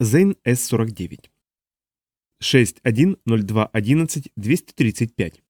Зейн С-49. 6.1.02.11.235.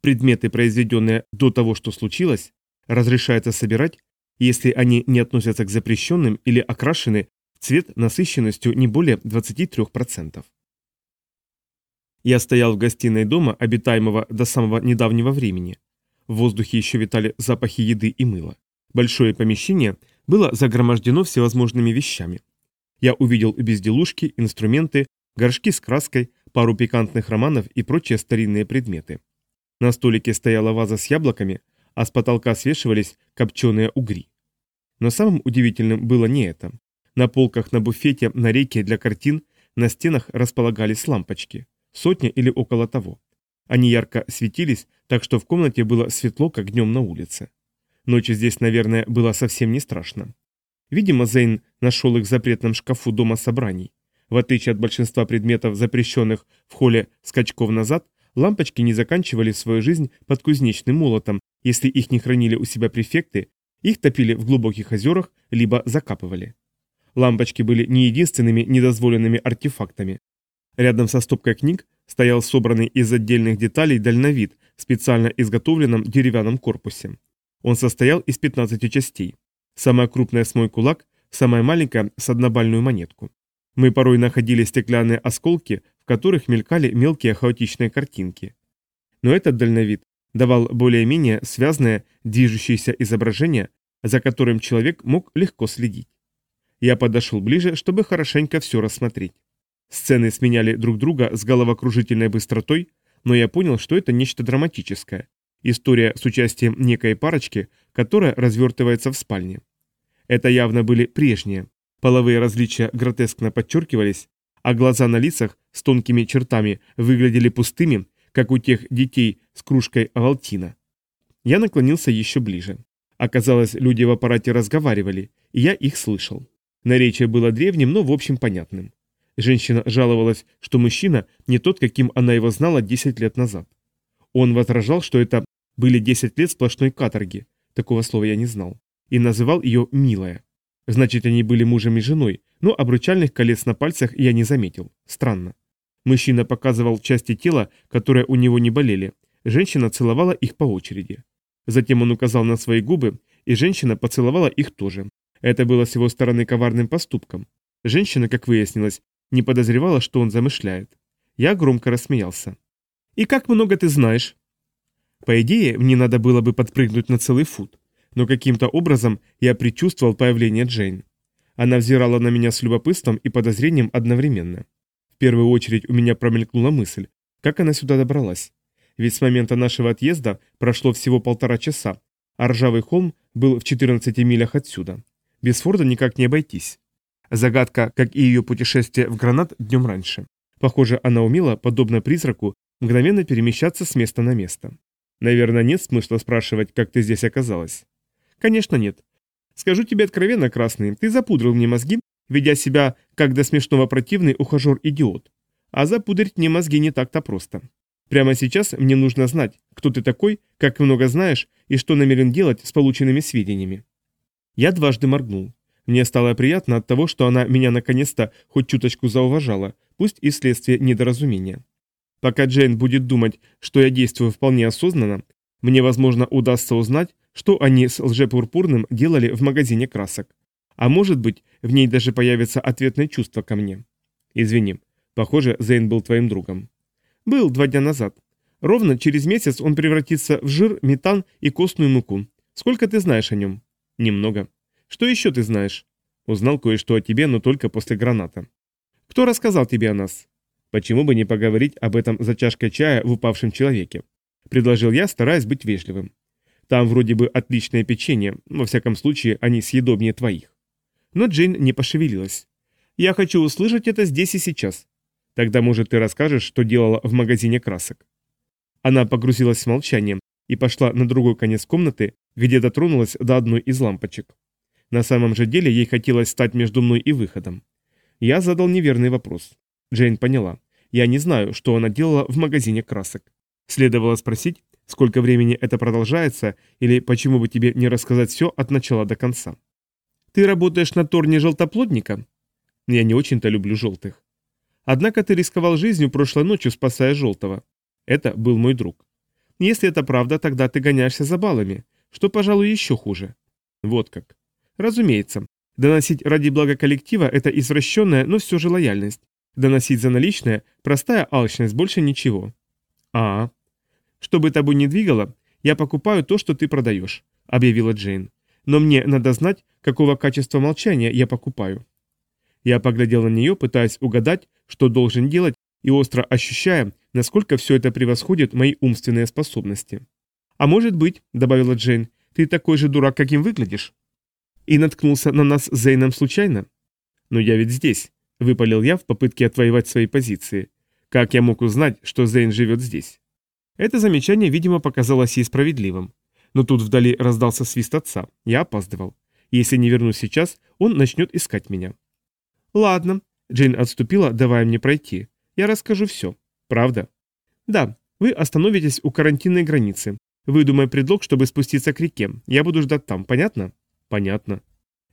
Предметы, произведенные до того, что случилось, разрешается собирать, если они не относятся к запрещенным или окрашены в цвет насыщенностью не более 23%. Я стоял в гостиной дома, обитаемого до самого недавнего времени. В воздухе еще витали запахи еды и мыла. Большое помещение было загромождено всевозможными вещами. Я увидел безделушки, инструменты, горшки с краской, пару пикантных романов и прочие старинные предметы. На столике стояла ваза с яблоками, а с потолка свешивались копченые угри. Но самым удивительным было не это. На полках на буфете, на рейке для картин, на стенах располагались лампочки. Сотня или около того. Они ярко светились, так что в комнате было светло, как днем на улице. Ночью здесь, наверное, было совсем не страшно. Видимо, Зейн нашел их в запретном шкафу дома собраний. В отличие от большинства предметов, запрещенных в холле скачков назад, лампочки не заканчивали свою жизнь под кузнечным молотом, если их не хранили у себя префекты, их топили в глубоких озерах, либо закапывали. Лампочки были не единственными недозволенными артефактами. Рядом со стопкой книг стоял собранный из отдельных деталей дальновид в специально изготовленном деревянном корпусе. Он состоял из 15 частей. Самая крупная с мой кулак, самая маленькая с однобальную монетку. Мы порой находили стеклянные осколки, в которых мелькали мелкие хаотичные картинки. Но этот дальновид давал более-менее связанное, движущееся изображение, за которым человек мог легко следить. Я подошел ближе, чтобы хорошенько все рассмотреть. Сцены сменяли друг друга с головокружительной быстротой, но я понял, что это нечто драматическое. История с участием некой парочки, которая развертывается в спальне. Это явно были прежние. Половые различия гротескно подчеркивались, а глаза на лицах с тонкими чертами выглядели пустыми, как у тех детей с кружкой Авалтина. Я наклонился еще ближе. Оказалось, люди в аппарате разговаривали, и я их слышал. Наречие было древним, но в общем понятным. Женщина жаловалась, что мужчина не тот, каким она его знала 10 лет назад. Он возражал, что это были 10 лет сплошной каторги, такого слова я не знал, и называл ее «милая». Значит, они были мужем и женой, но обручальных колец на пальцах я не заметил. Странно. Мужчина показывал части тела, которые у него не болели. Женщина целовала их по очереди. Затем он указал на свои губы, и женщина поцеловала их тоже. Это было с его стороны коварным поступком. Женщина, как выяснилось, не подозревала, что он замышляет. Я громко рассмеялся. «И как много ты знаешь?» По идее, мне надо было бы подпрыгнуть на целый фут, но каким-то образом я предчувствовал появление Джейн. Она взирала на меня с любопытством и подозрением одновременно. В первую очередь у меня промелькнула мысль, как она сюда добралась. Ведь с момента нашего отъезда прошло всего полтора часа, а ржавый холм был в 14 милях отсюда. Без Форда никак не обойтись. Загадка, как и ее путешествие в Гранат днем раньше. Похоже, она умела, подобно призраку, мгновенно перемещаться с места на место. Наверное, нет смысла спрашивать, как ты здесь оказалась. Конечно, нет. Скажу тебе откровенно, Красный, ты запудрил мне мозги, ведя себя как до смешного противный ухажер-идиот. А запудрить мне мозги не так-то просто. Прямо сейчас мне нужно знать, кто ты такой, как много знаешь и что намерен делать с полученными сведениями. Я дважды моргнул. Мне стало приятно от того, что она меня наконец-то хоть чуточку зауважала, пусть и вследствие недоразумения. Пока Джейн будет думать, что я действую вполне осознанно, мне, возможно, удастся узнать, что они с лжепурпурным делали в магазине красок. А может быть, в ней даже появится ответное чувство ко мне. Извини, похоже, Зейн был твоим другом. Был два дня назад. Ровно через месяц он превратится в жир, метан и костную муку. Сколько ты знаешь о нем? Немного. Что еще ты знаешь? Узнал кое-что о тебе, но только после граната. Кто рассказал тебе о нас? Почему бы не поговорить об этом за чашкой чая в упавшем человеке? Предложил я, стараясь быть вежливым. Там вроде бы отличное печенье, во всяком случае они съедобнее твоих. Но Джейн не пошевелилась. Я хочу услышать это здесь и сейчас. Тогда, может, ты расскажешь, что делала в магазине красок. Она погрузилась в молчание и пошла на другой конец комнаты, где дотронулась до одной из лампочек. На самом же деле ей хотелось стать между мной и выходом. Я задал неверный вопрос. Джейн поняла. Я не знаю, что она делала в магазине красок. Следовало спросить, сколько времени это продолжается, или почему бы тебе не рассказать все от начала до конца. «Ты работаешь на торне желтоплодника?» Я не очень-то люблю желтых. Однако ты рисковал жизнью прошлой ночью, спасая желтого. Это был мой друг. Если это правда, тогда ты гоняешься за баллами, что, пожалуй, еще хуже. Вот как. Разумеется, доносить ради блага коллектива – это извращенная, но все же лояльность. Доносить за наличное – простая алчность, больше ничего. А, что бы тобой ни двигало, я покупаю то, что ты продаешь, объявила Джейн. Но мне надо знать, какого качества молчания я покупаю. Я поглядел на нее, пытаясь угадать, что должен делать, и остро ощущая, насколько все это превосходит мои умственные способности. «А может быть», — добавила Джейн, — «ты такой же дурак, каким выглядишь?» «И наткнулся на нас с Зейном случайно?» «Но я ведь здесь», — выпалил я в попытке отвоевать свои позиции. «Как я мог узнать, что Зейн живет здесь?» Это замечание, видимо, показалось ей справедливым. Но тут вдали раздался свист отца. Я опаздывал. Если не вернусь сейчас, он начнет искать меня. «Ладно», — Джейн отступила, давая мне пройти. «Я расскажу все. Правда?» «Да, вы остановитесь у карантинной границы. Выдумай предлог, чтобы спуститься к реке. Я буду ждать там, понятно?» «Понятно».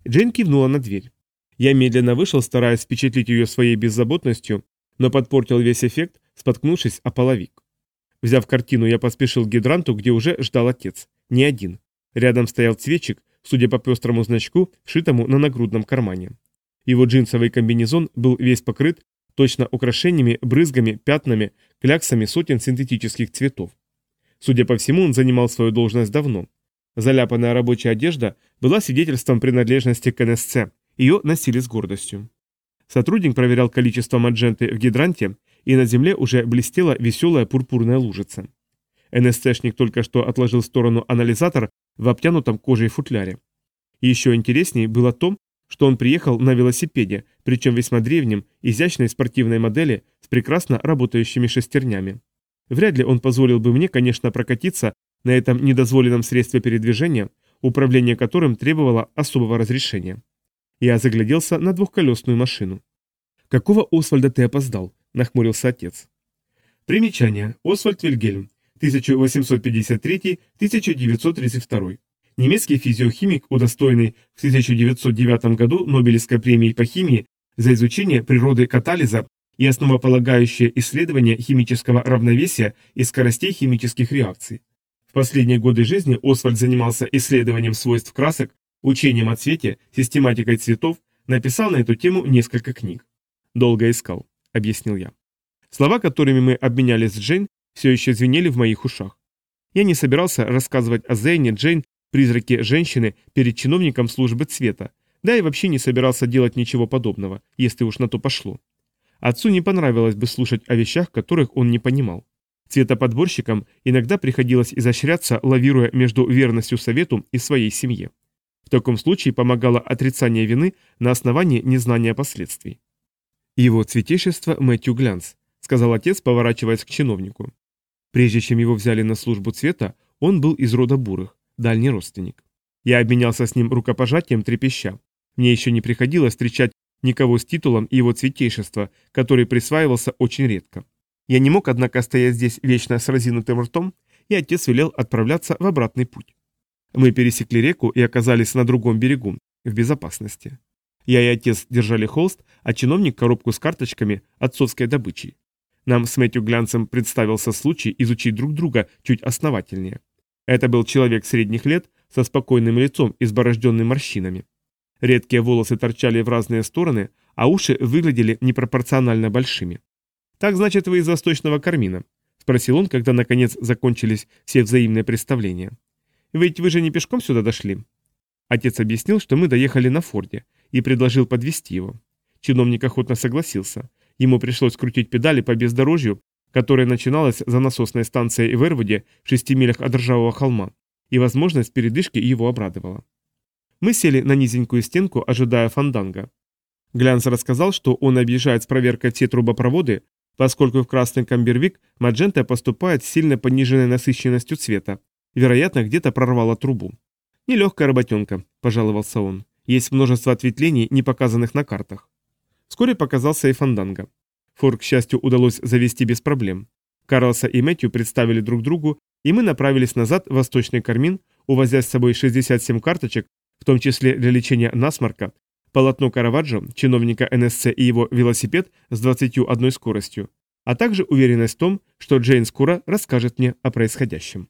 Джейн кивнула на дверь. Я медленно вышел, стараясь впечатлить ее своей беззаботностью, но подпортил весь эффект, споткнувшись о половик. Взяв картину, я поспешил к гидранту, где уже ждал отец. Не один. Рядом стоял цветчик, судя по пестрому значку, вшитому на нагрудном кармане. Его джинсовый комбинезон был весь покрыт точно украшениями, брызгами, пятнами, кляксами сотен синтетических цветов. Судя по всему, он занимал свою должность давно. Заляпанная рабочая одежда была свидетельством принадлежности к НСЦ, ее носили с гордостью. Сотрудник проверял количество мадженты в гидранте, и на земле уже блестела веселая пурпурная лужица. НСЦшник только что отложил в сторону анализатор в обтянутом кожей футляре. Еще интереснее было то, что он приехал на велосипеде, причем весьма древнем, изящной спортивной модели с прекрасно работающими шестернями. Вряд ли он позволил бы мне, конечно, прокатиться на этом недозволенном средстве передвижения, управление которым требовало особого разрешения. Я загляделся на двухколесную машину. «Какого Освальда ты опоздал?» – нахмурился отец. Примечание. Освальд Вильгельм. 1853-1932. Немецкий физиохимик, удостоенный в 1909 году Нобелевской премии по химии за изучение природы катализа и основополагающее исследование химического равновесия и скоростей химических реакций. В последние годы жизни Освальд занимался исследованием свойств красок, учением о цвете, систематикой цветов, написал на эту тему несколько книг. Долго искал объяснил я. Слова, которыми мы обменялись с Джейн, все еще звенели в моих ушах. Я не собирался рассказывать о Зейне, Джейн, призраке женщины перед чиновником службы цвета, да и вообще не собирался делать ничего подобного, если уж на то пошло. Отцу не понравилось бы слушать о вещах, которых он не понимал. Цветоподборщикам иногда приходилось изощряться, лавируя между верностью совету и своей семье. В таком случае помогало отрицание вины на основании незнания последствий. «Его цветейшество Мэтью Глянс», — сказал отец, поворачиваясь к чиновнику. Прежде чем его взяли на службу цвета, он был из рода бурых, дальний родственник. Я обменялся с ним рукопожатием трепеща. Мне еще не приходилось встречать никого с титулом его цветейшества, который присваивался очень редко. Я не мог, однако, стоять здесь вечно с разинутым ртом, и отец велел отправляться в обратный путь. Мы пересекли реку и оказались на другом берегу, в безопасности. Я и отец держали холст, а чиновник коробку с карточками отцовской добычей. Нам с Мэтью Глянцем представился случай изучить друг друга чуть основательнее. Это был человек средних лет со спокойным лицом, изборожденным морщинами. Редкие волосы торчали в разные стороны, а уши выглядели непропорционально большими. «Так, значит, вы из Восточного Кармина?» – спросил он, когда, наконец, закончились все взаимные представления. «Ведь вы же не пешком сюда дошли?» Отец объяснил, что мы доехали на Форде, и предложил подвести его. Чиновник охотно согласился. Ему пришлось крутить педали по бездорожью, которое начиналось за насосной станцией в Эрвуде в шести милях от ржавого холма, и возможность передышки его обрадовала. Мы сели на низенькую стенку, ожидая фанданга. Глянс рассказал, что он объезжает с проверкой все трубопроводы, поскольку в Красный Камбервик Маджента поступает с сильно пониженной насыщенностью цвета, вероятно, где-то прорвала трубу. «Нелегкая работенка», – пожаловался он. Есть множество ответвлений, не показанных на картах. Вскоре показался и Фанданга. Фор, к счастью, удалось завести без проблем. Карлса и Мэтью представили друг другу, и мы направились назад в Восточный Кармин, увозя с собой 67 карточек, в том числе для лечения насморка, полотно Караваджо, чиновника НСЦ и его велосипед с 21 скоростью, а также уверенность в том, что Джейн скоро расскажет мне о происходящем.